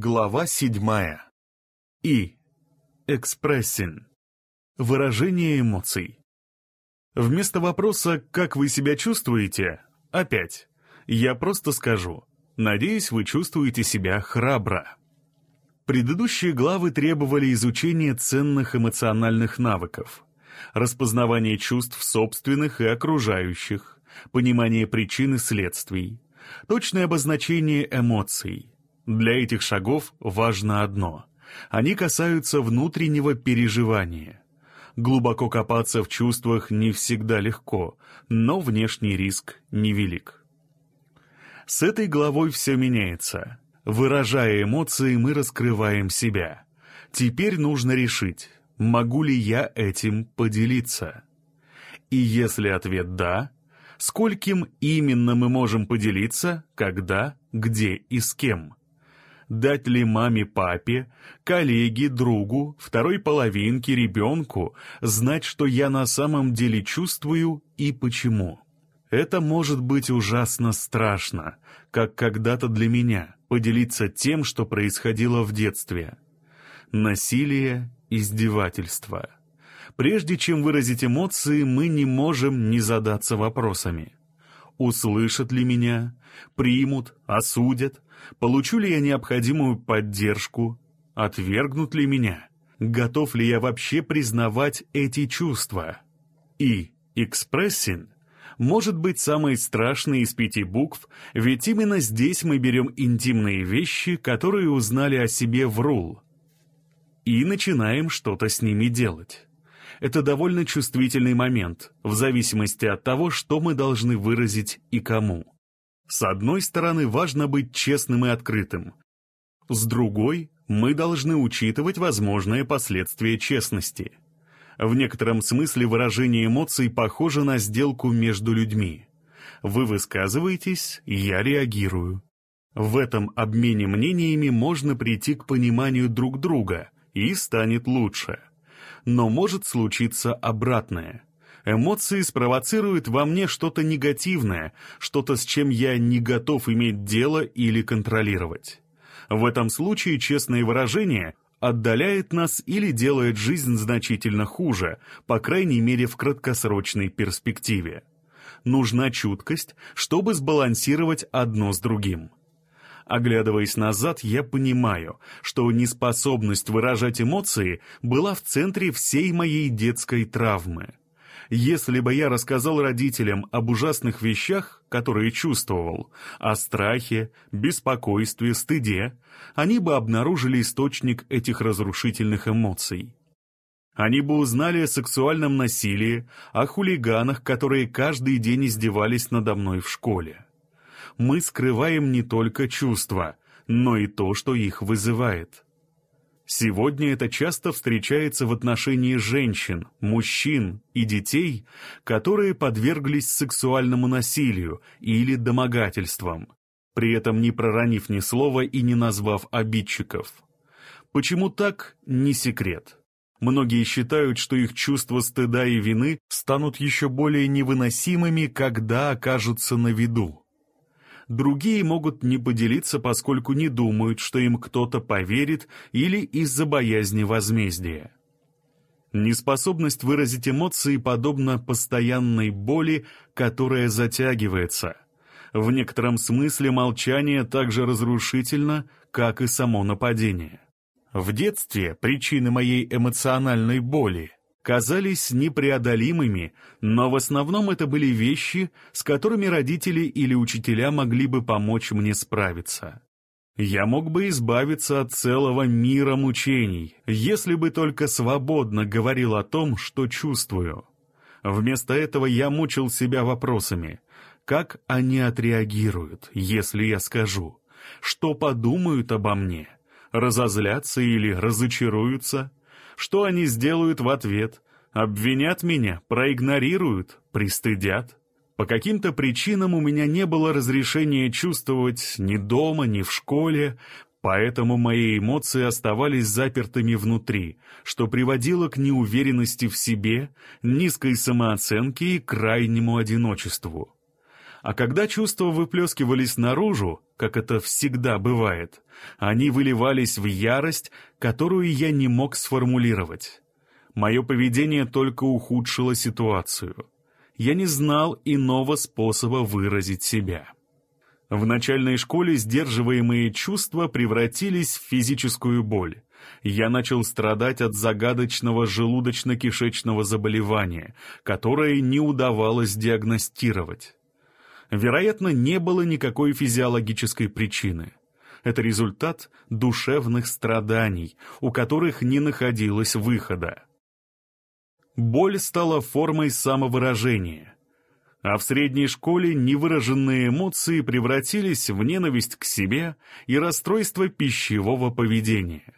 Глава седьмая. И. Экспрессин. Выражение эмоций. Вместо вопроса «Как вы себя чувствуете?» Опять. Я просто скажу. Надеюсь, вы чувствуете себя храбро. Предыдущие главы требовали изучения ценных эмоциональных навыков. Распознавание чувств собственных и окружающих, понимание причин и следствий, точное обозначение эмоций. Для этих шагов важно одно. Они касаются внутреннего переживания. Глубоко копаться в чувствах не всегда легко, но внешний риск невелик. С этой главой все меняется. Выражая эмоции, мы раскрываем себя. Теперь нужно решить, могу ли я этим поделиться. И если ответ «да», скольким именно мы можем поделиться, когда, где и с кем. Дать ли маме, папе, коллеге, другу, второй половинке, ребенку знать, что я на самом деле чувствую и почему. Это может быть ужасно страшно, как когда-то для меня, поделиться тем, что происходило в детстве. Насилие, издевательство. Прежде чем выразить эмоции, мы не можем не задаться вопросами. Услышат ли меня? Примут? Осудят? Получу ли я необходимую поддержку? Отвергнут ли меня? Готов ли я вообще признавать эти чувства? И экспрессин может быть самой страшной из пяти букв, ведь именно здесь мы берем интимные вещи, которые узнали о себе в РУЛ, и начинаем что-то с ними делать. Это довольно чувствительный момент, в зависимости от того, что мы должны выразить и кому. С одной стороны, важно быть честным и открытым. С другой, мы должны учитывать возможные последствия честности. В некотором смысле выражение эмоций похоже на сделку между людьми. Вы высказываетесь, я реагирую. В этом обмене мнениями можно прийти к пониманию друг друга, и станет лучше. Но может случиться обратное – Эмоции спровоцируют во мне что-то негативное, что-то, с чем я не готов иметь дело или контролировать. В этом случае честное выражение отдаляет нас или делает жизнь значительно хуже, по крайней мере в краткосрочной перспективе. Нужна чуткость, чтобы сбалансировать одно с другим. Оглядываясь назад, я понимаю, что неспособность выражать эмоции была в центре всей моей детской травмы. Если бы я рассказал родителям об ужасных вещах, которые чувствовал, о страхе, беспокойстве, стыде, они бы обнаружили источник этих разрушительных эмоций. Они бы узнали о сексуальном насилии, о хулиганах, которые каждый день издевались надо мной в школе. Мы скрываем не только чувства, но и то, что их вызывает. Сегодня это часто встречается в отношении женщин, мужчин и детей, которые подверглись сексуальному насилию или домогательствам, при этом не проронив ни слова и не назвав обидчиков. Почему так, не секрет. Многие считают, что их чувства стыда и вины станут еще более невыносимыми, когда окажутся на виду. Другие могут не поделиться, поскольку не думают, что им кто-то поверит или из-за боязни возмездия. Неспособность выразить эмоции подобна постоянной боли, которая затягивается. В некотором смысле молчание так же разрушительно, как и само нападение. В детстве причины моей эмоциональной боли казались непреодолимыми, но в основном это были вещи, с которыми родители или учителя могли бы помочь мне справиться. Я мог бы избавиться от целого мира мучений, если бы только свободно говорил о том, что чувствую. Вместо этого я мучил себя вопросами. Как они отреагируют, если я скажу? Что подумают обо мне? Разозлятся или разочаруются? Что они сделают в ответ? Обвинят меня, проигнорируют, пристыдят. По каким-то причинам у меня не было разрешения чувствовать ни дома, ни в школе, поэтому мои эмоции оставались запертыми внутри, что приводило к неуверенности в себе, низкой самооценке и крайнему одиночеству. А когда чувства выплескивались наружу, как это всегда бывает. Они выливались в ярость, которую я не мог сформулировать. Мое поведение только ухудшило ситуацию. Я не знал иного способа выразить себя. В начальной школе сдерживаемые чувства превратились в физическую боль. Я начал страдать от загадочного желудочно-кишечного заболевания, которое не удавалось диагностировать. Вероятно, не было никакой физиологической причины. Это результат душевных страданий, у которых не находилось выхода. Боль стала формой самовыражения. А в средней школе невыраженные эмоции превратились в ненависть к себе и расстройство пищевого поведения.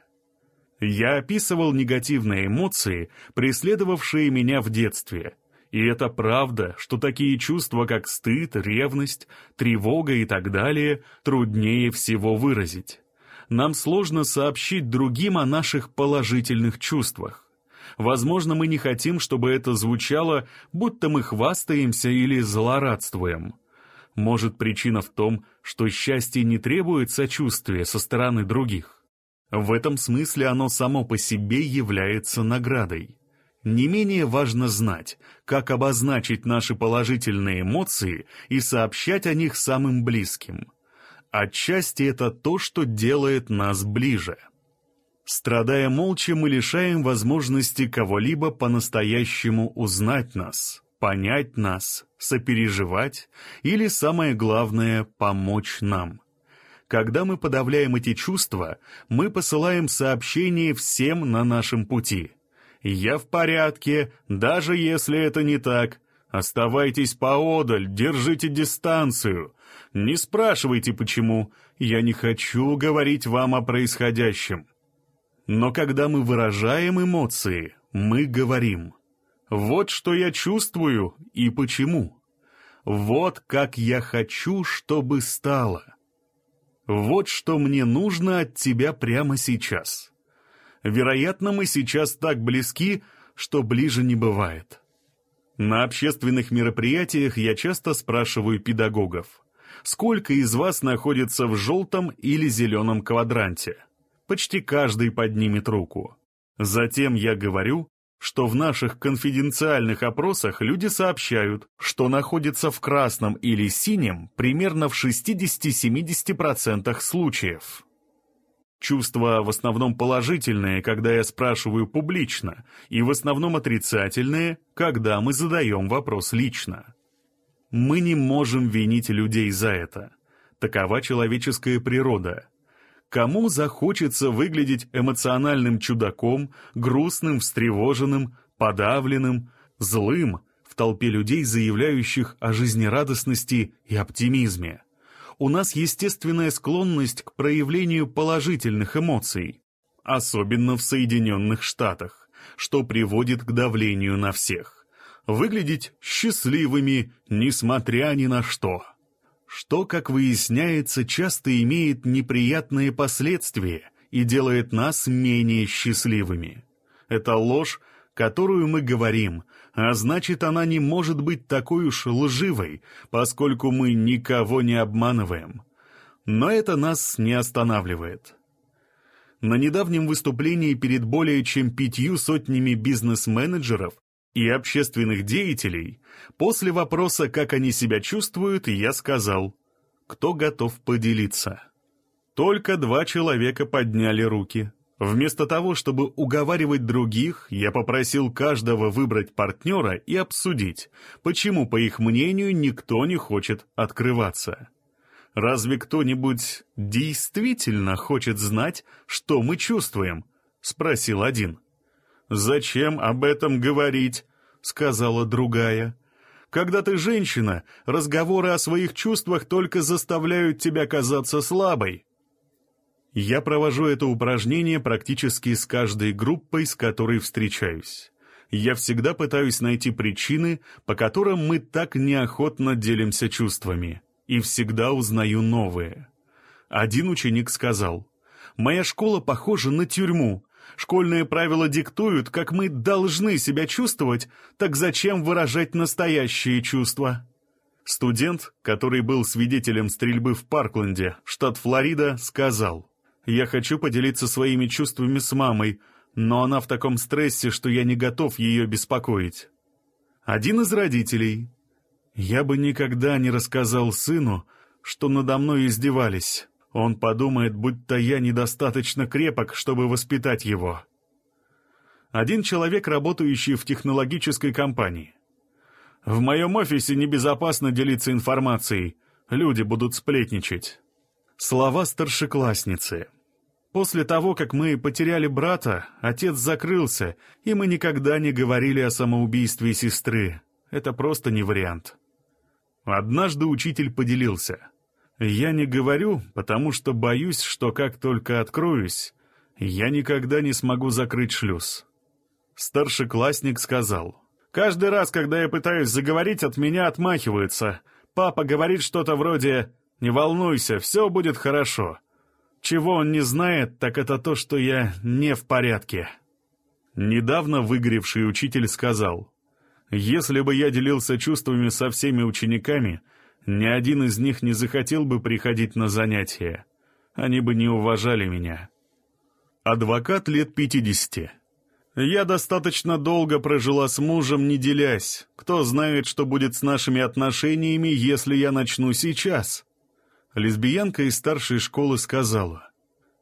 Я описывал негативные эмоции, преследовавшие меня в детстве. И это правда, что такие чувства, как стыд, ревность, тревога и так далее, труднее всего выразить. Нам сложно сообщить другим о наших положительных чувствах. Возможно, мы не хотим, чтобы это звучало, будто мы хвастаемся или злорадствуем. Может, причина в том, что счастье не требует сочувствия со стороны других. В этом смысле оно само по себе является наградой. Не менее важно знать, как обозначить наши положительные эмоции и сообщать о них самым близким. Отчасти это то, что делает нас ближе. Страдая молча, мы лишаем возможности кого-либо по-настоящему узнать нас, понять нас, сопереживать или, самое главное, помочь нам. Когда мы подавляем эти чувства, мы посылаем сообщение всем на нашем пути. «Я в порядке, даже если это не так. Оставайтесь поодаль, держите дистанцию. Не спрашивайте, почему. Я не хочу говорить вам о происходящем». Но когда мы выражаем эмоции, мы говорим «Вот что я чувствую и почему». Вот как я хочу, чтобы стало. Вот что мне нужно от тебя прямо сейчас. Вероятно, мы сейчас так близки, что ближе не бывает. На общественных мероприятиях я часто спрашиваю педагогов, сколько из вас находится в желтом или зеленом квадранте? почти каждый поднимет руку. Затем я говорю, что в наших конфиденциальных опросах люди сообщают, что находятся в красном или синем примерно в 60-70% случаев. Чувства в основном положительные, когда я спрашиваю публично, и в основном отрицательные, когда мы задаем вопрос лично. Мы не можем винить людей за это. Такова человеческая природа. Кому захочется выглядеть эмоциональным чудаком, грустным, встревоженным, подавленным, злым в толпе людей, заявляющих о жизнерадостности и оптимизме? У нас естественная склонность к проявлению положительных эмоций, особенно в Соединенных Штатах, что приводит к давлению на всех. Выглядеть счастливыми, несмотря ни на что что, как выясняется, часто имеет неприятные последствия и делает нас менее счастливыми. Это ложь, которую мы говорим, а значит, она не может быть такой уж лживой, поскольку мы никого не обманываем. Но это нас не останавливает. На недавнем выступлении перед более чем пятью сотнями бизнес-менеджеров и общественных деятелей, после вопроса, как они себя чувствуют, я сказал, кто готов поделиться. Только два человека подняли руки. Вместо того, чтобы уговаривать других, я попросил каждого выбрать партнера и обсудить, почему, по их мнению, никто не хочет открываться. Разве кто-нибудь действительно хочет знать, что мы чувствуем? — спросил один. «Зачем об этом говорить?» — сказала другая. «Когда ты женщина, разговоры о своих чувствах только заставляют тебя казаться слабой». Я провожу это упражнение практически с каждой группой, с которой встречаюсь. Я всегда пытаюсь найти причины, по которым мы так неохотно делимся чувствами, и всегда узнаю новые. Один ученик сказал, «Моя школа похожа на тюрьму, Школьные правила диктуют, как мы должны себя чувствовать, так зачем выражать настоящие чувства? Студент, который был свидетелем стрельбы в Паркленде, штат Флорида, сказал, «Я хочу поделиться своими чувствами с мамой, но она в таком стрессе, что я не готов ее беспокоить». Один из родителей. «Я бы никогда не рассказал сыну, что надо мной издевались. Он подумает, будто я недостаточно крепок, чтобы воспитать его». Один человек, работающий в технологической компании. В моем офисе небезопасно делиться информацией. Люди будут сплетничать. Слова старшеклассницы. После того, как мы потеряли брата, отец закрылся, и мы никогда не говорили о самоубийстве сестры. Это просто не вариант. Однажды учитель поделился. «Я не говорю, потому что боюсь, что как только откроюсь, я никогда не смогу закрыть шлюз». Старшеклассник сказал. Каждый раз, когда я пытаюсь заговорить, от меня отмахиваются. Папа говорит что-то вроде «Не волнуйся, все будет хорошо». Чего он не знает, так это то, что я не в порядке. Недавно выгоревший учитель сказал, «Если бы я делился чувствами со всеми учениками, ни один из них не захотел бы приходить на занятия. Они бы не уважали меня». Адвокат лет пятидесяти. Я достаточно долго прожила с мужем, не делясь. Кто знает, что будет с нашими отношениями, если я начну сейчас?» Лесбиянка из старшей школы сказала.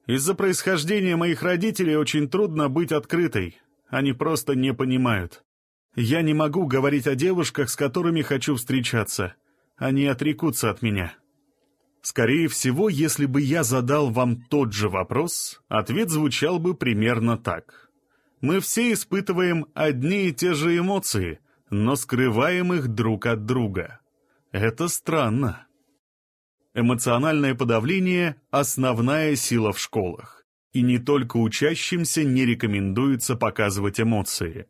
«Из-за происхождения моих родителей очень трудно быть открытой. Они просто не понимают. Я не могу говорить о девушках, с которыми хочу встречаться. Они отрекутся от меня». Скорее всего, если бы я задал вам тот же вопрос, ответ звучал бы примерно так мы все испытываем одни и те же эмоции, но скрываем их друг от друга. Это странно. Эмоциональное подавление – основная сила в школах. И не только учащимся не рекомендуется показывать эмоции.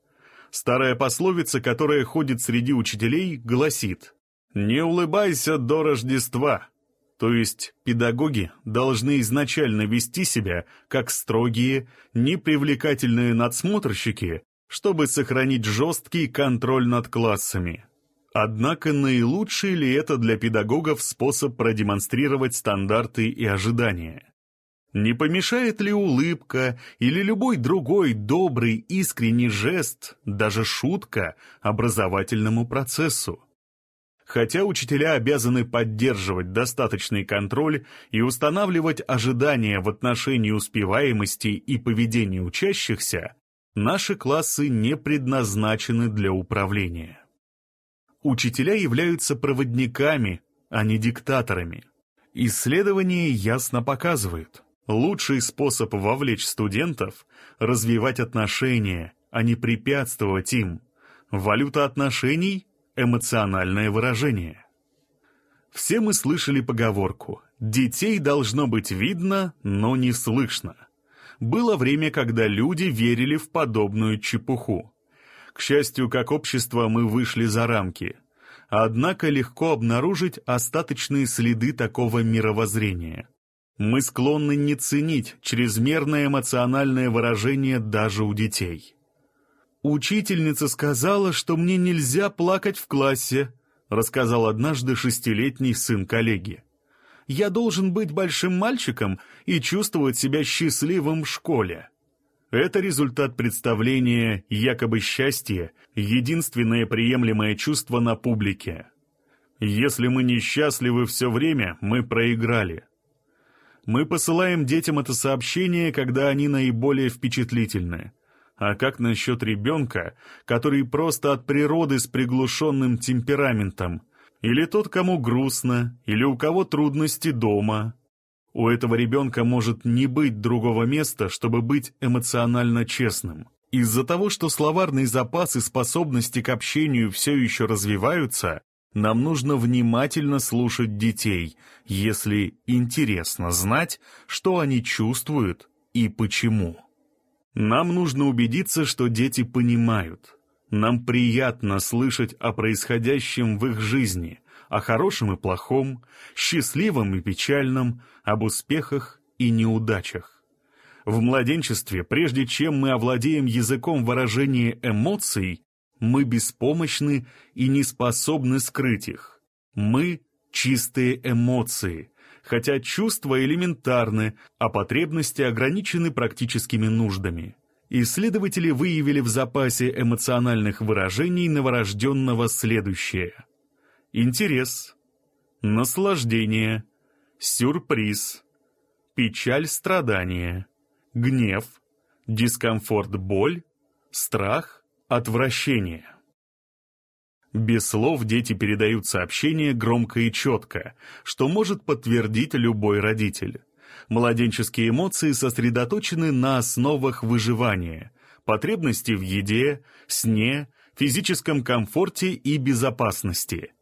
Старая пословица, которая ходит среди учителей, гласит «Не улыбайся до Рождества», то есть педагоги должны изначально вести себя как строгие, непривлекательные надсмотрщики, чтобы сохранить жесткий контроль над классами. Однако наилучший ли это для педагогов способ продемонстрировать стандарты и ожидания? Не помешает ли улыбка или любой другой добрый искренний жест, даже шутка, образовательному процессу? Хотя учителя обязаны поддерживать достаточный контроль и устанавливать ожидания в отношении успеваемости и поведения учащихся, наши классы не предназначены для управления. Учителя являются проводниками, а не диктаторами. Исследования ясно показывают, лучший способ вовлечь студентов – развивать отношения, а не препятствовать им. Валюта отношений эмоциональное выражение. Все мы слышали поговорку «детей должно быть видно, но не слышно». Было время, когда люди верили в подобную чепуху. К счастью, как общество мы вышли за рамки. Однако легко обнаружить остаточные следы такого мировоззрения. Мы склонны не ценить чрезмерное эмоциональное выражение даже у детей. «Учительница сказала, что мне нельзя плакать в классе», рассказал однажды шестилетний сын коллеги. «Я должен быть большим мальчиком и чувствовать себя счастливым в школе». Это результат представления якобы счастье — единственное приемлемое чувство на публике. Если мы несчастливы все время, мы проиграли. Мы посылаем детям это сообщение, когда они наиболее впечатлительны. А как насчет ребенка, который просто от природы с приглушенным темпераментом? Или тот, кому грустно, или у кого трудности дома? У этого ребенка может не быть другого места, чтобы быть эмоционально честным. Из-за того, что словарный запас и способности к общению все еще развиваются, нам нужно внимательно слушать детей, если интересно знать, что они чувствуют и почему. Нам нужно убедиться, что дети понимают. Нам приятно слышать о происходящем в их жизни, о хорошем и плохом, счастливом и печальном, об успехах и неудачах. В младенчестве, прежде чем мы овладеем языком выражения эмоций, мы беспомощны и не способны скрыть их. Мы — чистые эмоции, хотя чувства элементарны, а потребности ограничены практическими нуждами. Исследователи выявили в запасе эмоциональных выражений новорожденного следующее. Интерес, наслаждение, сюрприз, печаль-страдание, гнев, дискомфорт-боль, страх, отвращение. Без слов дети передают сообщения громко и четко, что может подтвердить любой родитель. Младенческие эмоции сосредоточены на основах выживания, потребности в еде, сне, физическом комфорте и безопасности.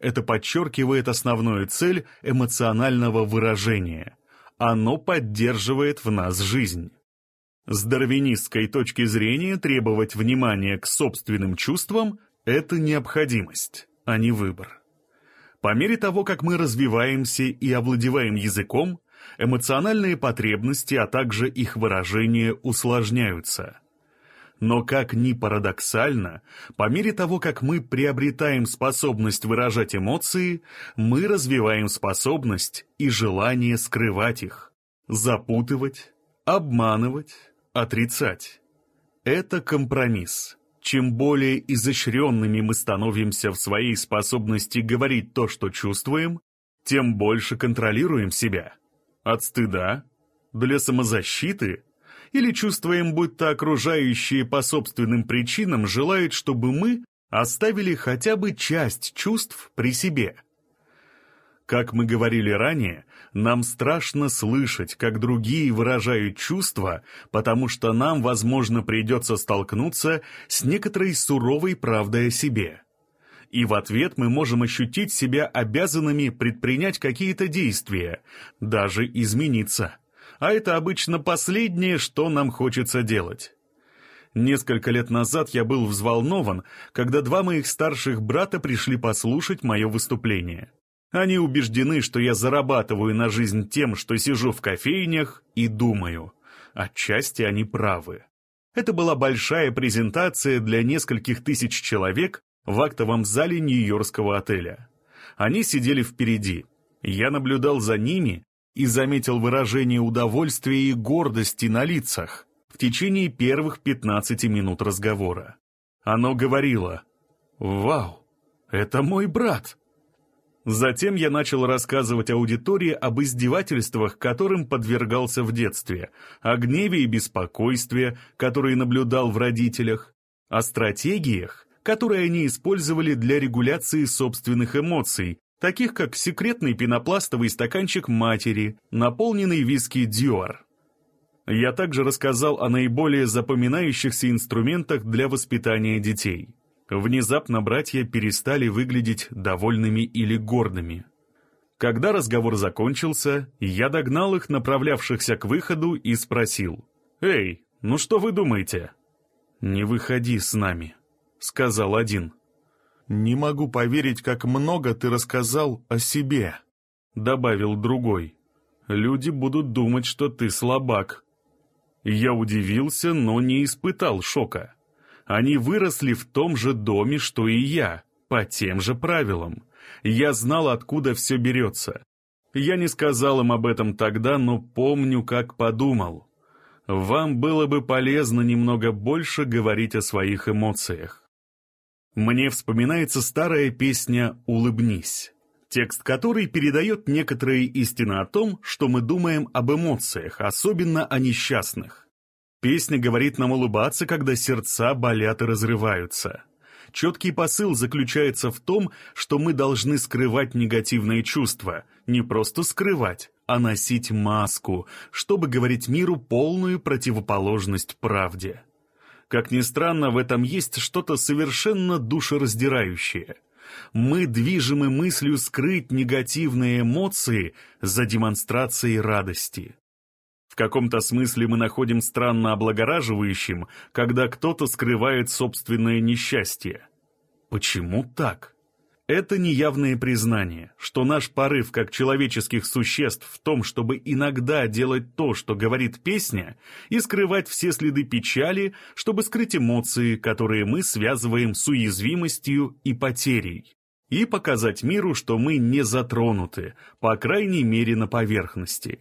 Это подчеркивает основную цель эмоционального выражения. Оно поддерживает в нас жизнь. С дарвинистской точки зрения требовать внимания к собственным чувствам – это необходимость, а не выбор. По мере того, как мы развиваемся и овладеваем языком, эмоциональные потребности, а также их выражение усложняются. Но как ни парадоксально, по мере того, как мы приобретаем способность выражать эмоции, мы развиваем способность и желание скрывать их, запутывать, обманывать, отрицать. Это компромисс. Чем более изощренными мы становимся в своей способности говорить то, что чувствуем, тем больше контролируем себя. От стыда? Для самозащиты? Или чувствуем, будто окружающие по собственным причинам желают, чтобы мы оставили хотя бы часть чувств при себе? Как мы говорили ранее, нам страшно слышать, как другие выражают чувства, потому что нам, возможно, придется столкнуться с некоторой суровой правдой о себе. И в ответ мы можем ощутить себя обязанными предпринять какие-то действия, даже измениться. А это обычно последнее, что нам хочется делать. Несколько лет назад я был взволнован, когда два моих старших брата пришли послушать мое выступление. Они убеждены, что я зарабатываю на жизнь тем, что сижу в кофейнях и думаю. Отчасти они правы. Это была большая презентация для нескольких тысяч человек в актовом зале Нью-Йоркского отеля. Они сидели впереди. Я наблюдал за ними и заметил выражение удовольствия и гордости на лицах в течение первых 15 минут разговора. Оно говорило «Вау, это мой брат!» Затем я начал рассказывать аудитории об издевательствах, которым подвергался в детстве, о гневе и беспокойстве, которые наблюдал в родителях, о стратегиях, которые они использовали для регуляции собственных эмоций, таких как секретный пенопластовый стаканчик матери, наполненный виски Дюар. Я также рассказал о наиболее запоминающихся инструментах для воспитания детей. Внезапно братья перестали выглядеть довольными или гордыми. Когда разговор закончился, я догнал их, направлявшихся к выходу, и спросил. «Эй, ну что вы думаете?» «Не выходи с нами», — сказал один. «Не могу поверить, как много ты рассказал о себе», — добавил другой. «Люди будут думать, что ты слабак». Я удивился, но не испытал шока. Они выросли в том же доме, что и я, по тем же правилам. Я знал, откуда все берется. Я не сказал им об этом тогда, но помню, как подумал. Вам было бы полезно немного больше говорить о своих эмоциях. Мне вспоминается старая песня «Улыбнись», текст которой передает некоторые истины о том, что мы думаем об эмоциях, особенно о несчастных. Песня говорит нам улыбаться, когда сердца болят и разрываются. Четкий посыл заключается в том, что мы должны скрывать негативные чувства, не просто скрывать, а носить маску, чтобы говорить миру полную противоположность правде. Как ни странно, в этом есть что-то совершенно душераздирающее. Мы движимы мыслью скрыть негативные эмоции за демонстрацией радости. В каком-то смысле мы находим странно облагораживающим, когда кто-то скрывает собственное несчастье. Почему так? Это неявное признание, что наш порыв как человеческих существ в том, чтобы иногда делать то, что говорит песня, и скрывать все следы печали, чтобы скрыть эмоции, которые мы связываем с уязвимостью и потерей. и показать миру, что мы не затронуты, по крайней мере на поверхности.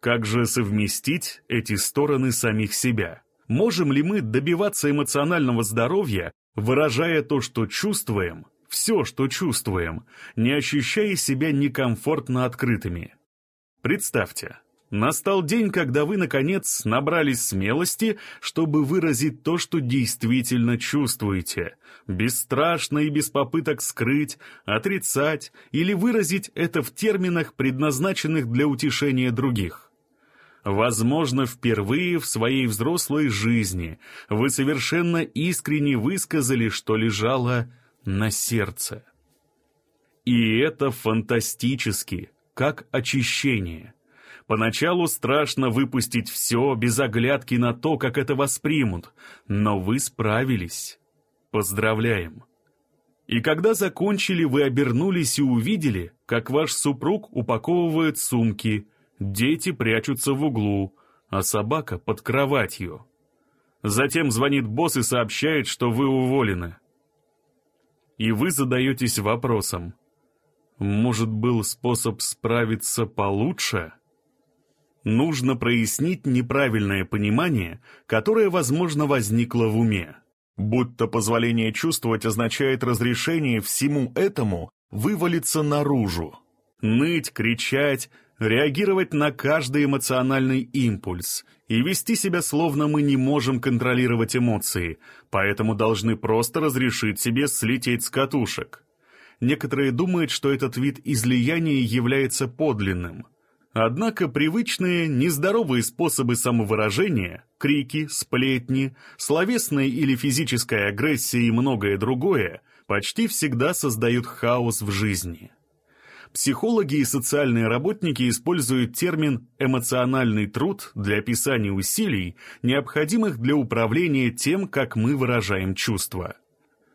Как же совместить эти стороны самих себя? Можем ли мы добиваться эмоционального здоровья, выражая то, что чувствуем, все, что чувствуем, не ощущая себя некомфортно открытыми? Представьте, настал день, когда вы, наконец, набрались смелости, чтобы выразить то, что действительно чувствуете, бесстрашно и без попыток скрыть, отрицать или выразить это в терминах, предназначенных для утешения других. Возможно, впервые в своей взрослой жизни вы совершенно искренне высказали, что лежало на сердце. И это фантастически, как очищение. Поначалу страшно выпустить все без оглядки на то, как это воспримут, но вы справились. Поздравляем. И когда закончили, вы обернулись и увидели, как ваш супруг упаковывает сумки, дети прячутся в углу, а собака под кроватью. Затем звонит босс и сообщает, что вы уволены. И вы задаетесь вопросом, может, был способ справиться получше? Нужно прояснить неправильное понимание, которое, возможно, возникло в уме будто позволение чувствовать означает разрешение всему этому вывалиться наружу. Ныть, кричать, реагировать на каждый эмоциональный импульс и вести себя словно мы не можем контролировать эмоции, поэтому должны просто разрешить себе слететь с катушек. Некоторые думают, что этот вид излияния является подлинным – Однако привычные, нездоровые способы самовыражения, крики, сплетни, словесная или физическая агрессия и многое другое почти всегда создают хаос в жизни. Психологи и социальные работники используют термин «эмоциональный труд» для описания усилий, необходимых для управления тем, как мы выражаем чувства.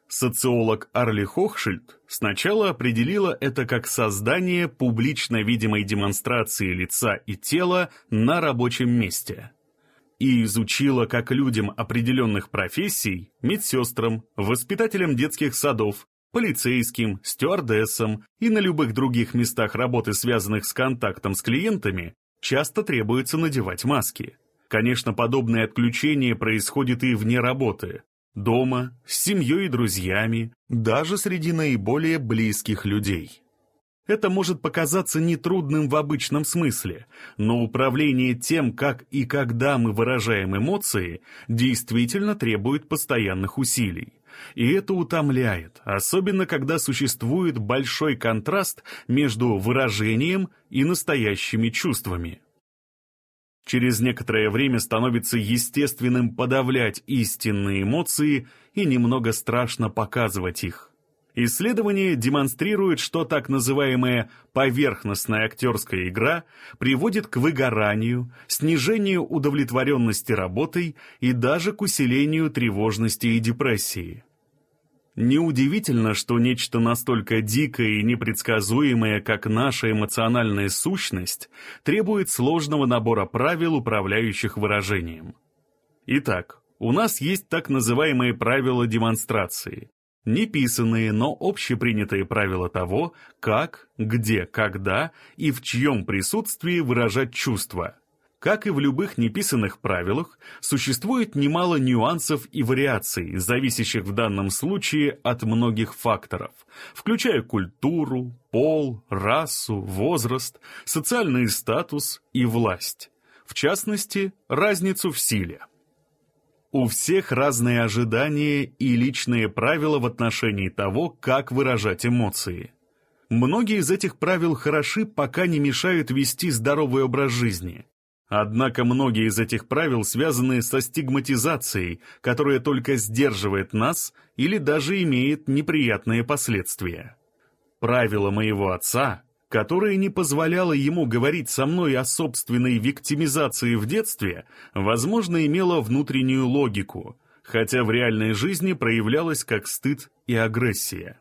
Социолог Арли Хохшильд сначала определила это как создание публично видимой демонстрации лица и тела на рабочем месте и изучила, как людям определенных профессий, медсестрам, воспитателям детских садов, полицейским, стюардессам и на любых других местах работы, связанных с контактом с клиентами, часто требуется надевать маски. Конечно, подобное отключение происходит и вне работы, дома, с семьей и друзьями, даже среди наиболее близких людей. Это может показаться нетрудным в обычном смысле, но управление тем, как и когда мы выражаем эмоции, действительно требует постоянных усилий. И это утомляет, особенно когда существует большой контраст между выражением и настоящими чувствами. Через некоторое время становится естественным подавлять истинные эмоции и немного страшно показывать их. Исследования демонстрируют, что так называемая поверхностная актерская игра приводит к выгоранию, снижению удовлетворенности работой и даже к усилению тревожности и депрессии. Неудивительно, что нечто настолько дикое и непредсказуемое, как наша эмоциональная сущность, требует сложного набора правил, управляющих выражением. Итак, у нас есть так называемые правила демонстрации. Неписанные, но общепринятые правила того, как, где, когда и в чьем присутствии выражать чувства – как и в любых неписанных правилах, существует немало нюансов и вариаций, зависящих в данном случае от многих факторов, включая культуру, пол, расу, возраст, социальный статус и власть. В частности, разницу в силе. У всех разные ожидания и личные правила в отношении того, как выражать эмоции. Многие из этих правил хороши, пока не мешают вести здоровый образ жизни. Однако многие из этих правил связаны со стигматизацией, которая только сдерживает нас или даже имеет неприятные последствия. Правило моего отца, которое не позволяло ему говорить со мной о собственной виктимизации в детстве, возможно, имело внутреннюю логику, хотя в реальной жизни проявлялось как стыд и агрессия.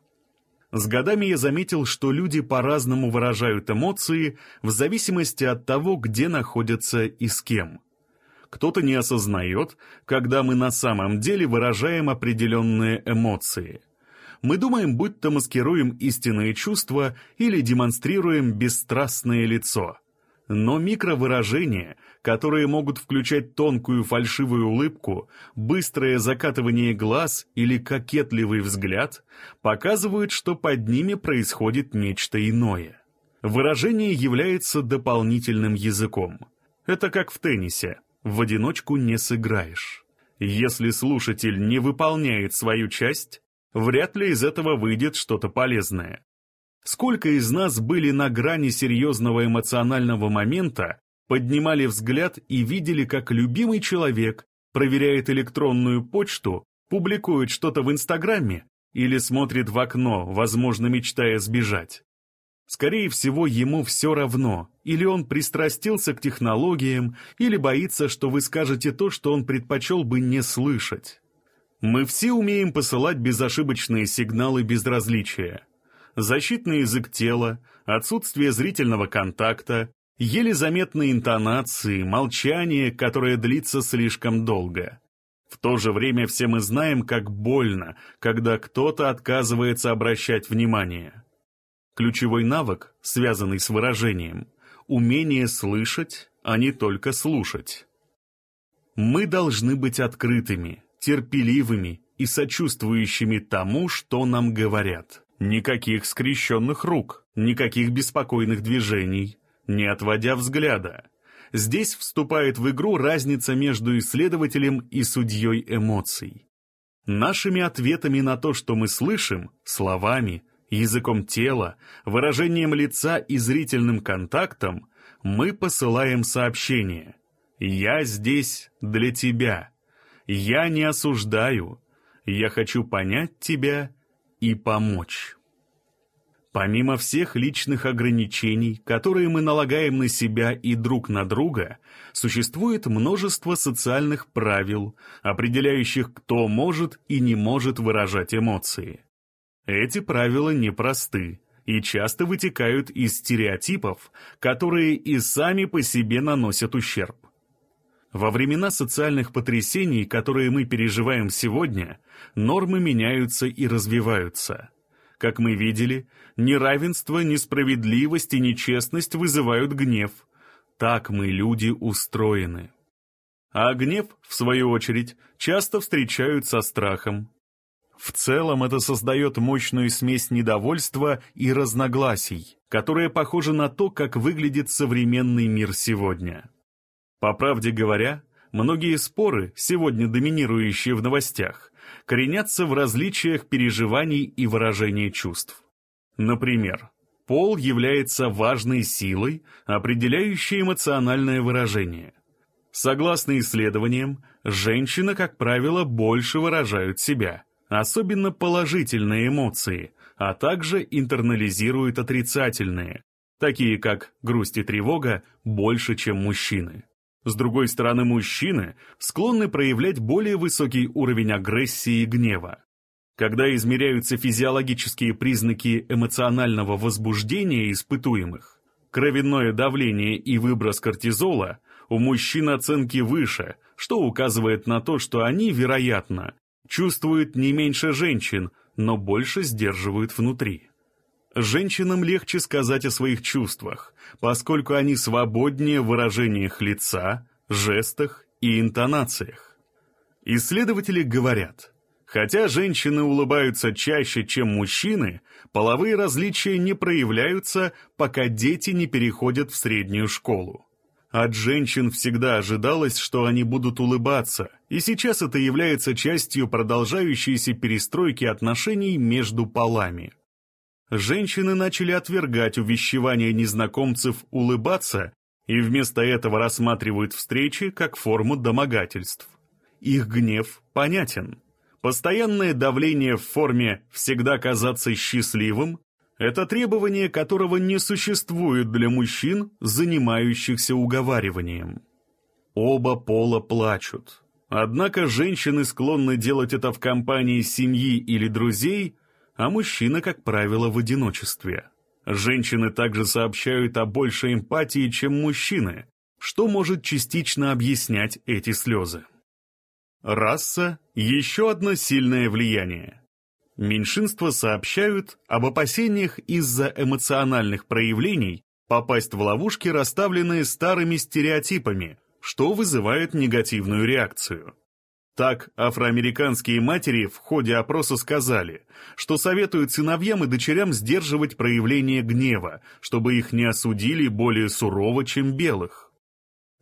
С годами я заметил, что люди по-разному выражают эмоции в зависимости от того, где находятся и с кем. Кто-то не осознает, когда мы на самом деле выражаем определенные эмоции. Мы думаем, будто маскируем истинные чувства или демонстрируем бесстрастное лицо. Но микровыражения, которые могут включать тонкую фальшивую улыбку, быстрое закатывание глаз или кокетливый взгляд, показывают, что под ними происходит нечто иное. Выражение является дополнительным языком. Это как в теннисе. В одиночку не сыграешь. Если слушатель не выполняет свою часть, вряд ли из этого выйдет что-то полезное. Сколько из нас были на грани серьезного эмоционального момента, поднимали взгляд и видели, как любимый человек проверяет электронную почту, публикует что-то в Инстаграме или смотрит в окно, возможно, мечтая сбежать. Скорее всего, ему все равно, или он пристрастился к технологиям, или боится, что вы скажете то, что он предпочел бы не слышать. Мы все умеем посылать безошибочные сигналы безразличия. Защитный язык тела, отсутствие зрительного контакта, еле заметные интонации, молчание, которое длится слишком долго. В то же время все мы знаем, как больно, когда кто-то отказывается обращать внимание. Ключевой навык, связанный с выражением – умение слышать, а не только слушать. Мы должны быть открытыми, терпеливыми и сочувствующими тому, что нам говорят. Никаких скрещенных рук, никаких беспокойных движений, не отводя взгляда. Здесь вступает в игру разница между исследователем и судьей эмоций. Нашими ответами на то, что мы слышим, словами – языком тела, выражением лица и зрительным контактом мы посылаем сообщение. «Я здесь для тебя. Я не осуждаю. Я хочу понять тебя и помочь». Помимо всех личных ограничений, которые мы налагаем на себя и друг на друга, существует множество социальных правил, определяющих, кто может и не может выражать эмоции. Эти правила непросты и часто вытекают из стереотипов, которые и сами по себе наносят ущерб. Во времена социальных потрясений, которые мы переживаем сегодня, нормы меняются и развиваются. Как мы видели, неравенство, несправедливость и нечестность вызывают гнев. Так мы, люди, устроены. А гнев, в свою очередь, часто встречают со страхом, в целом это создает мощную смесь недовольства и разногласий, которая похожа на то, как выглядит современный мир сегодня. По правде говоря, многие споры, сегодня доминирующие в новостях, коренятся в различиях переживаний и выражения чувств. Например, пол является важной силой, определяющей эмоциональное выражение. Согласно исследованиям, женщины, как правило, больше выражают себя – особенно положительные эмоции, а также интернализируют отрицательные, такие как грусть и тревога, больше, чем мужчины. С другой стороны, мужчины склонны проявлять более высокий уровень агрессии и гнева. Когда измеряются физиологические признаки эмоционального возбуждения испытуемых, кровяное давление и выброс кортизола, у мужчин оценки выше, что указывает на то, что они, вероятно, чувствуют не меньше женщин, но больше сдерживают внутри. Женщинам легче сказать о своих чувствах, поскольку они свободнее в выражениях лица, жестах и интонациях. Исследователи говорят, хотя женщины улыбаются чаще, чем мужчины, половые различия не проявляются, пока дети не переходят в среднюю школу. От женщин всегда ожидалось, что они будут улыбаться, и сейчас это является частью продолжающейся перестройки отношений между полами. Женщины начали отвергать увещевания незнакомцев улыбаться и вместо этого рассматривают встречи как форму домогательств. Их гнев понятен. Постоянное давление в форме «всегда казаться счастливым» Это требование, которого не существует для мужчин, занимающихся уговариванием. Оба пола плачут. Однако женщины склонны делать это в компании семьи или друзей, а мужчины, как правило, в одиночестве. Женщины также сообщают о большей эмпатии, чем мужчины, что может частично объяснять эти слезы. Раса – еще одно сильное влияние. Меньшинства сообщают об опасениях из-за эмоциональных проявлений попасть в ловушки, расставленные старыми стереотипами, что вызывает негативную реакцию. Так, афроамериканские матери в ходе опроса сказали, что советуют сыновьям и дочерям сдерживать проявление гнева, чтобы их не осудили более сурово, чем белых.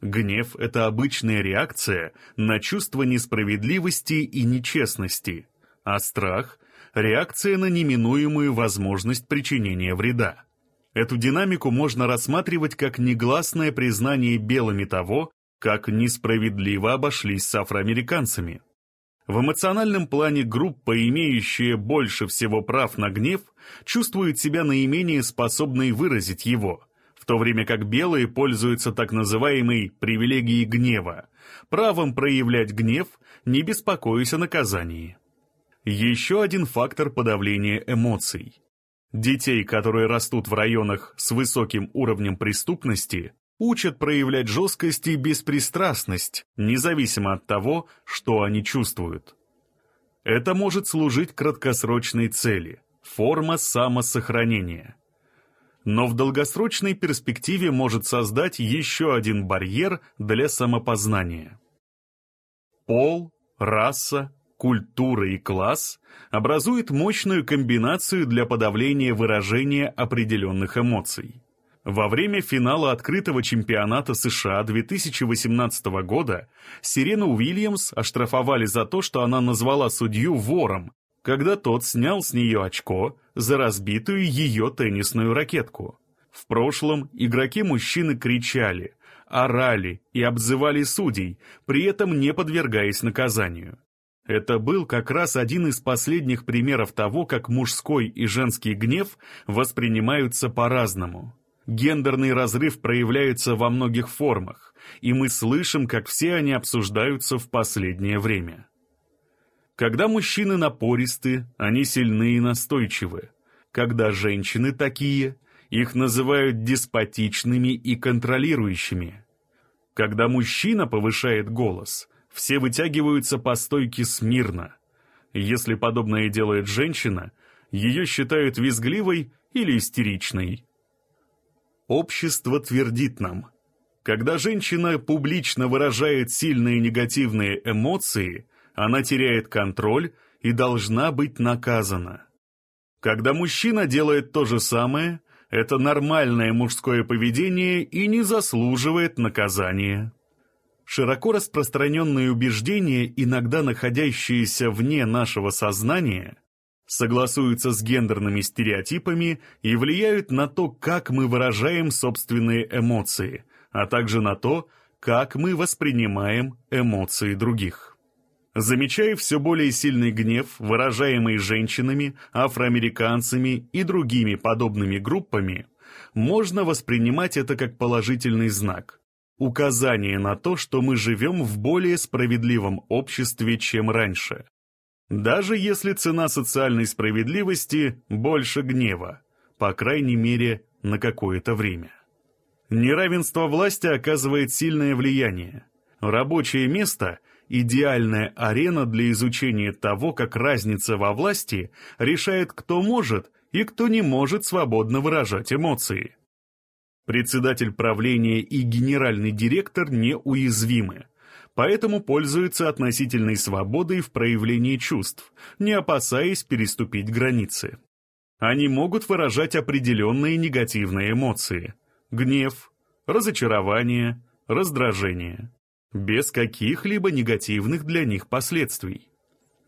Гнев – это обычная реакция на чувство несправедливости и нечестности, а страх – реакция на неминуемую возможность причинения вреда. Эту динамику можно рассматривать как негласное признание белыми того, как несправедливо обошлись с афроамериканцами. В эмоциональном плане группа, имеющая больше всего прав на гнев, чувствует себя наименее способной выразить его, в то время как белые пользуются так называемой привилегией гнева, правом проявлять гнев, не беспокоясь о наказании. Еще один фактор подавления эмоций. Детей, которые растут в районах с высоким уровнем преступности, учат проявлять жесткость и беспристрастность, независимо от того, что они чувствуют. Это может служить краткосрочной цели – форма самосохранения. Но в долгосрочной перспективе может создать еще один барьер для самопознания. Пол, раса, культура и класс образуют мощную комбинацию для подавления выражения определенных эмоций. Во время финала открытого чемпионата США 2018 года Сирену Уильямс оштрафовали за то, что она назвала судью вором, когда тот снял с нее очко за разбитую ее теннисную ракетку. В прошлом игроки-мужчины кричали, орали и обзывали судей, при этом не подвергаясь наказанию. Это был как раз один из последних примеров того, как мужской и женский гнев воспринимаются по-разному. Гендерный разрыв проявляется во многих формах, и мы слышим, как все они обсуждаются в последнее время. Когда мужчины напористы, они сильны и настойчивы. Когда женщины такие, их называют деспотичными и контролирующими. Когда мужчина повышает голос, все вытягиваются по стойке смирно. Если подобное делает женщина, ее считают визгливой или истеричной. Общество твердит нам, когда женщина публично выражает сильные негативные эмоции, она теряет контроль и должна быть наказана. Когда мужчина делает то же самое, это нормальное мужское поведение и не заслуживает наказания. Широко распространенные убеждения, иногда находящиеся вне нашего сознания – согласуются с гендерными стереотипами и влияют на то, как мы выражаем собственные эмоции, а также на то, как мы воспринимаем эмоции других. Замечая все более сильный гнев, выражаемый женщинами, афроамериканцами и другими подобными группами, можно воспринимать это как положительный знак, указание на то, что мы живем в более справедливом обществе, чем раньше. Даже если цена социальной справедливости больше гнева, по крайней мере, на какое-то время. Неравенство власти оказывает сильное влияние. Рабочее место – идеальная арена для изучения того, как разница во власти решает, кто может и кто не может свободно выражать эмоции. Председатель правления и генеральный директор неуязвимы поэтому пользуются относительной свободой в проявлении чувств, не опасаясь переступить границы. Они могут выражать определенные негативные эмоции – гнев, разочарование, раздражение, без каких-либо негативных для них последствий.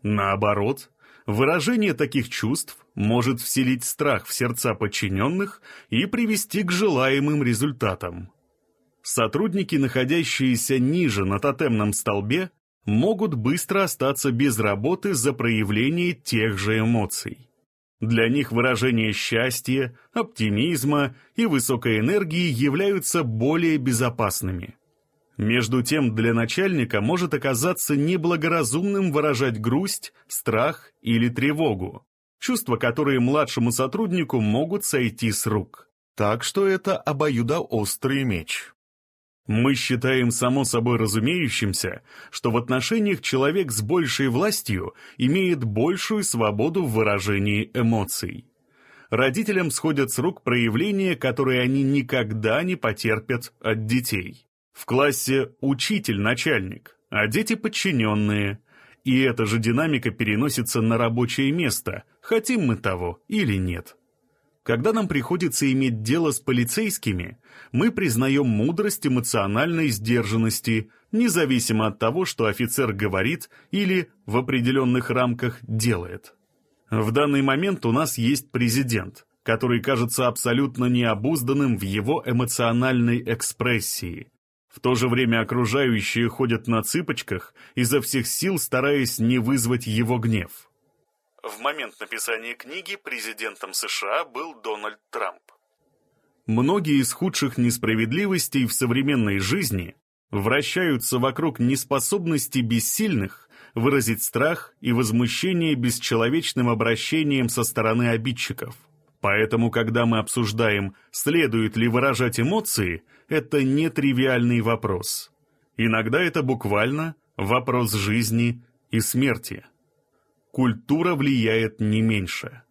Наоборот, выражение таких чувств может вселить страх в сердца подчиненных и привести к желаемым результатам – сотрудники, находящиеся ниже на тотемном столбе, могут быстро остаться без работы за проявление тех же эмоций. Для них выражение счастья, оптимизма и высокой энергии являются более безопасными. Между тем, для начальника может оказаться неблагоразумным выражать грусть, страх или тревогу, чувства, которые младшему сотруднику могут сойти с рук. Так что это обоюдоострый меч. Мы считаем само собой разумеющимся, что в отношениях человек с большей властью имеет большую свободу в выражении эмоций. Родителям сходят с рук проявления, которые они никогда не потерпят от детей. В классе учитель-начальник, а дети подчиненные. И эта же динамика переносится на рабочее место, хотим мы того или нет. Когда нам приходится иметь дело с полицейскими, мы признаем мудрость эмоциональной сдержанности, независимо от того, что офицер говорит или в определенных рамках делает. В данный момент у нас есть президент, который кажется абсолютно необузданным в его эмоциональной экспрессии. В то же время окружающие ходят на цыпочках, изо всех сил стараясь не вызвать его гнев. В момент написания книги президентом США был Дональд Трамп. Многие из худших несправедливостей в современной жизни вращаются вокруг неспособности бессильных выразить страх и возмущение бесчеловечным обращением со стороны обидчиков. Поэтому, когда мы обсуждаем, следует ли выражать эмоции, это нетривиальный вопрос. Иногда это буквально вопрос жизни и смерти культура влияет не меньше.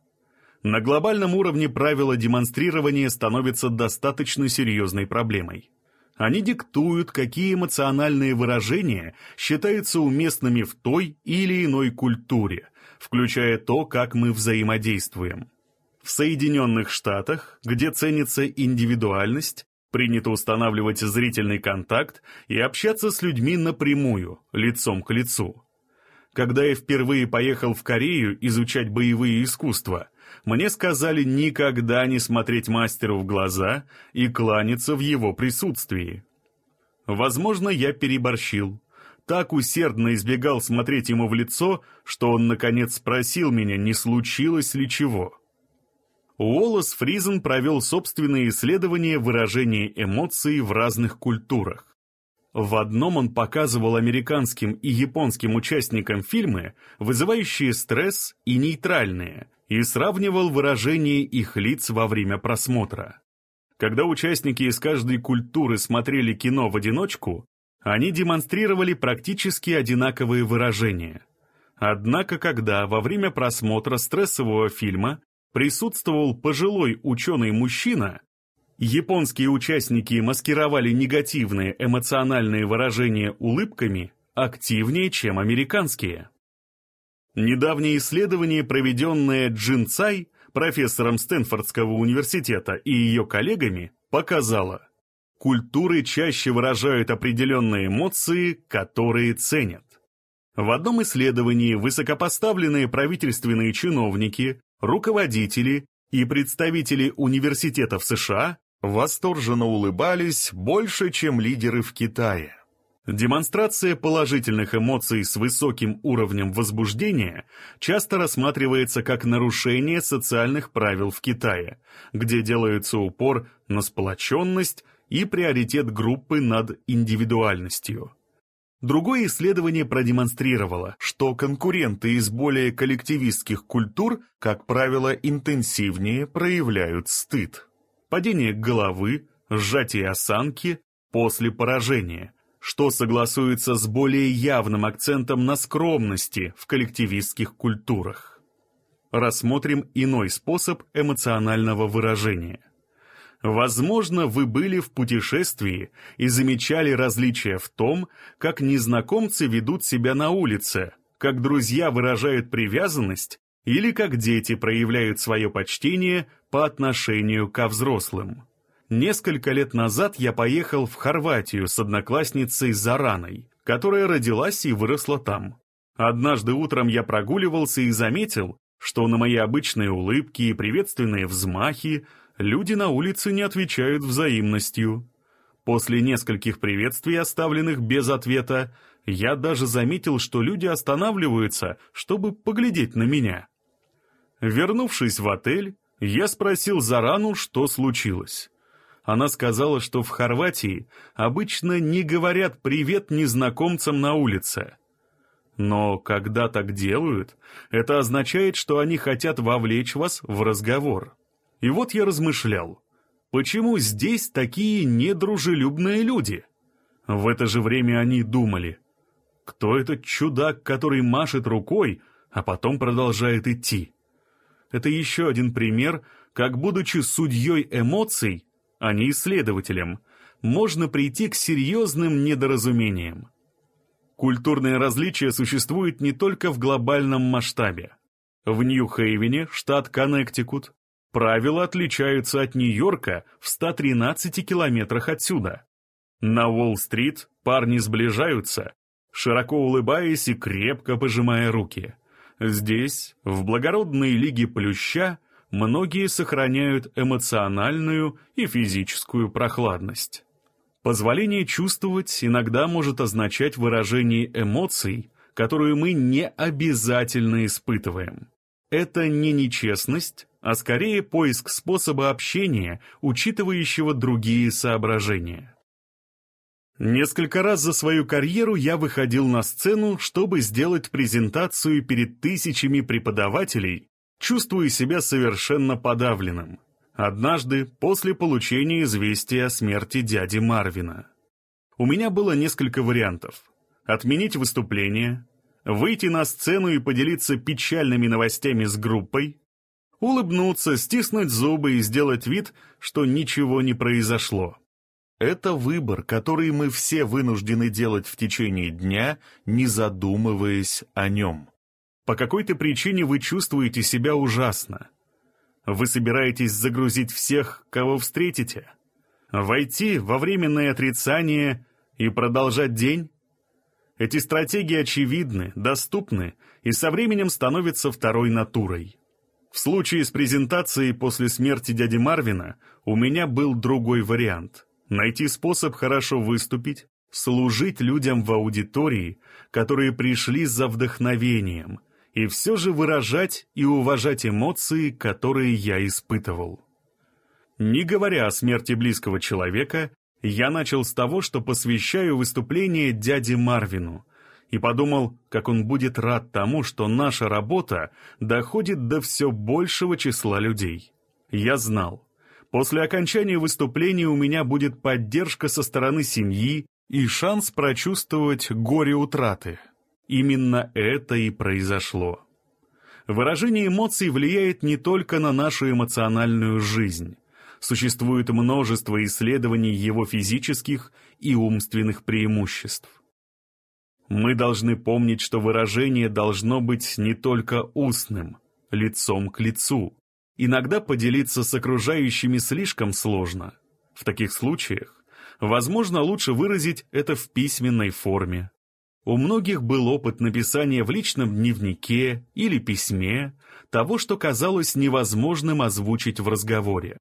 На глобальном уровне правила демонстрирования становятся достаточно серьезной проблемой. Они диктуют, какие эмоциональные выражения считаются уместными в той или иной культуре, включая то, как мы взаимодействуем. В Соединенных Штатах, где ценится индивидуальность, принято устанавливать зрительный контакт и общаться с людьми напрямую, лицом к лицу. Когда я впервые поехал в Корею изучать боевые искусства, мне сказали никогда не смотреть мастеру в глаза и кланяться в его присутствии. Возможно, я переборщил. Так усердно избегал смотреть ему в лицо, что он, наконец, спросил меня, не случилось ли чего. Уоллес Фризен провел собственные исследования выражения эмоций в разных культурах. В одном он показывал американским и японским участникам фильмы, вызывающие стресс и нейтральные, и сравнивал выражение их лиц во время просмотра. Когда участники из каждой культуры смотрели кино в одиночку, они демонстрировали практически одинаковые выражения. Однако, когда во время просмотра стрессового фильма присутствовал пожилой ученый-мужчина, Японские участники маскировали негативные эмоциональные выражения улыбками активнее, чем американские. Недавнее исследование, проведенное Джин Цай, профессором Стэнфордского университета и ее коллегами, показало, культуры чаще выражают определенные эмоции, которые ценят. В одном исследовании высокопоставленные правительственные чиновники, руководители и представители университетов США восторженно улыбались больше, чем лидеры в Китае. Демонстрация положительных эмоций с высоким уровнем возбуждения часто рассматривается как нарушение социальных правил в Китае, где делается упор на сплоченность и приоритет группы над индивидуальностью. Другое исследование продемонстрировало, что конкуренты из более коллективистских культур, как правило, интенсивнее проявляют стыд падение головы, сжатие осанки после поражения, что согласуется с более явным акцентом на скромности в коллективистских культурах. Рассмотрим иной способ эмоционального выражения. Возможно, вы были в путешествии и замечали различия в том, как незнакомцы ведут себя на улице, как друзья выражают привязанность или как дети проявляют свое почтение по отношению ко взрослым. Несколько лет назад я поехал в Хорватию с одноклассницей Зараной, которая родилась и выросла там. Однажды утром я прогуливался и заметил, что на мои обычные улыбки и приветственные взмахи люди на улице не отвечают взаимностью. После нескольких приветствий, оставленных без ответа, я даже заметил, что люди останавливаются, чтобы поглядеть на меня. Вернувшись в отель, я спросил Зарану, что случилось. Она сказала, что в Хорватии обычно не говорят «привет» незнакомцам на улице. Но когда так делают, это означает, что они хотят вовлечь вас в разговор. И вот я размышлял, почему здесь такие недружелюбные люди? В это же время они думали, кто этот чудак, который машет рукой, а потом продолжает идти? Это еще один пример, как, будучи судьей эмоций, а не исследователем, можно прийти к серьезным недоразумениям. Культурное различие существует не только в глобальном масштабе. В Нью-Хейвене, штат Коннектикут, правила отличаются от Нью-Йорка в 113 километрах отсюда. На Уолл-стрит парни сближаются, широко улыбаясь и крепко пожимая руки. Здесь, в благородной лиге плюща, многие сохраняют эмоциональную и физическую прохладность. Позволение чувствовать иногда может означать выражение эмоций, которую мы не обязательно испытываем. Это не нечестность, а скорее поиск способа общения, учитывающего другие соображения. Несколько раз за свою карьеру я выходил на сцену, чтобы сделать презентацию перед тысячами преподавателей, чувствуя себя совершенно подавленным. Однажды, после получения известия о смерти дяди Марвина. У меня было несколько вариантов. Отменить выступление, выйти на сцену и поделиться печальными новостями с группой, улыбнуться, стиснуть зубы и сделать вид, что ничего не произошло. Это выбор, который мы все вынуждены делать в течение дня, не задумываясь о нем. По какой-то причине вы чувствуете себя ужасно. Вы собираетесь загрузить всех, кого встретите? Войти во временное отрицание и продолжать день? Эти стратегии очевидны, доступны и со временем становятся второй натурой. В случае с презентацией после смерти дяди Марвина у меня был другой вариант. Найти способ хорошо выступить, служить людям в аудитории, которые пришли за вдохновением, и все же выражать и уважать эмоции, которые я испытывал. Не говоря о смерти близкого человека, я начал с того, что посвящаю выступление дяде Марвину, и подумал, как он будет рад тому, что наша работа доходит до все большего числа людей. Я знал, после окончания выступления у меня будет поддержка со стороны семьи и шанс прочувствовать горе утраты. Именно это и произошло. Выражение эмоций влияет не только на нашу эмоциональную жизнь. Существует множество исследований его физических и умственных преимуществ. Мы должны помнить, что выражение должно быть не только устным, лицом к лицу. Иногда поделиться с окружающими слишком сложно. В таких случаях, возможно, лучше выразить это в письменной форме, у многих был опыт написания в личном дневнике или письме того, что казалось невозможным озвучить в разговоре.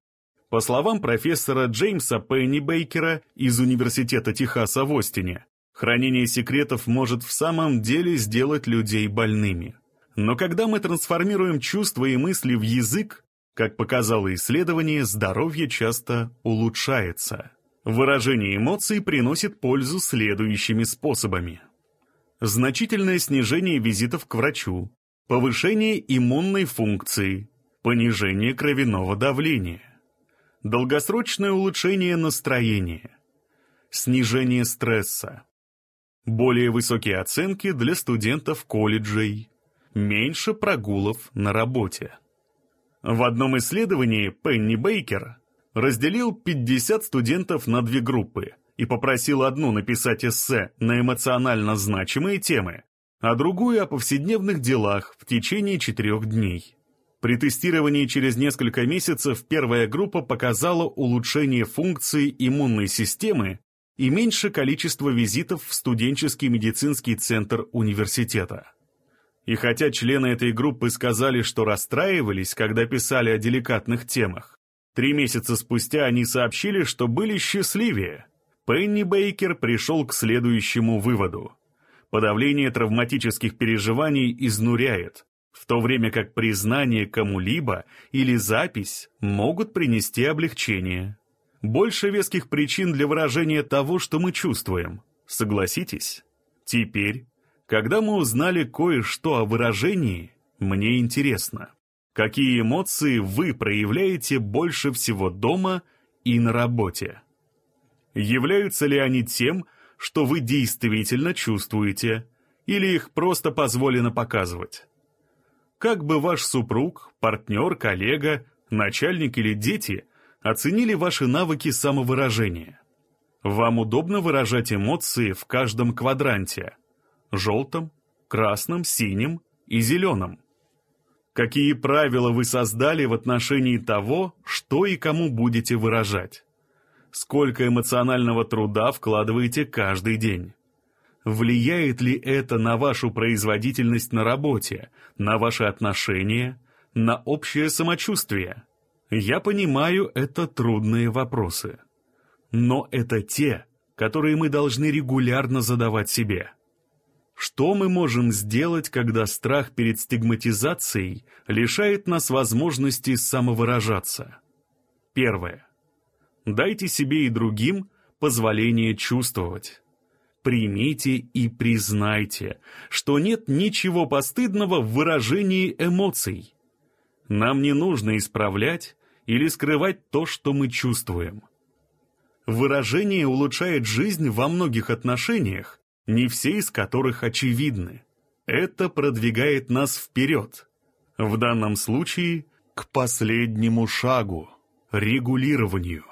По словам профессора Джеймса Пенни Бейкера из Университета Техаса в Остине, хранение секретов может в самом деле сделать людей больными. Но когда мы трансформируем чувства и мысли в язык, как показало исследование, здоровье часто улучшается. Выражение эмоций приносит пользу следующими способами значительное снижение визитов к врачу, повышение иммунной функции, понижение кровяного давления, долгосрочное улучшение настроения, снижение стресса, более высокие оценки для студентов колледжей, меньше прогулов на работе. В одном исследовании Пенни Бейкер разделил 50 студентов на две группы – и попросил одну написать эссе на эмоционально значимые темы, а другую о повседневных делах в течение четырех дней. При тестировании через несколько месяцев первая группа показала улучшение функции иммунной системы и меньше количество визитов в студенческий медицинский центр университета. И хотя члены этой группы сказали, что расстраивались, когда писали о деликатных темах, три месяца спустя они сообщили, что были счастливее – Пенни Бейкер пришел к следующему выводу. Подавление травматических переживаний изнуряет, в то время как признание кому-либо или запись могут принести облегчение. Больше веских причин для выражения того, что мы чувствуем. Согласитесь? Теперь, когда мы узнали кое-что о выражении, мне интересно, какие эмоции вы проявляете больше всего дома и на работе? Являются ли они тем, что вы действительно чувствуете, или их просто позволено показывать. Как бы ваш супруг, партнер, коллега, начальник или дети оценили ваши навыки самовыражения? Вам удобно выражать эмоции в каждом квадранте – желтом, красном, синем и зеленом. Какие правила вы создали в отношении того, что и кому будете выражать? Сколько эмоционального труда вкладываете каждый день? Влияет ли это на вашу производительность на работе, на ваши отношения, на общее самочувствие? Я понимаю, это трудные вопросы. Но это те, которые мы должны регулярно задавать себе. Что мы можем сделать, когда страх перед стигматизацией лишает нас возможности самовыражаться? Первое. Дайте себе и другим позволение чувствовать. Примите и признайте, что нет ничего постыдного в выражении эмоций. Нам не нужно исправлять или скрывать то, что мы чувствуем. Выражение улучшает жизнь во многих отношениях, не все из которых очевидны. Это продвигает нас вперед. В данном случае к последнему шагу – регулированию.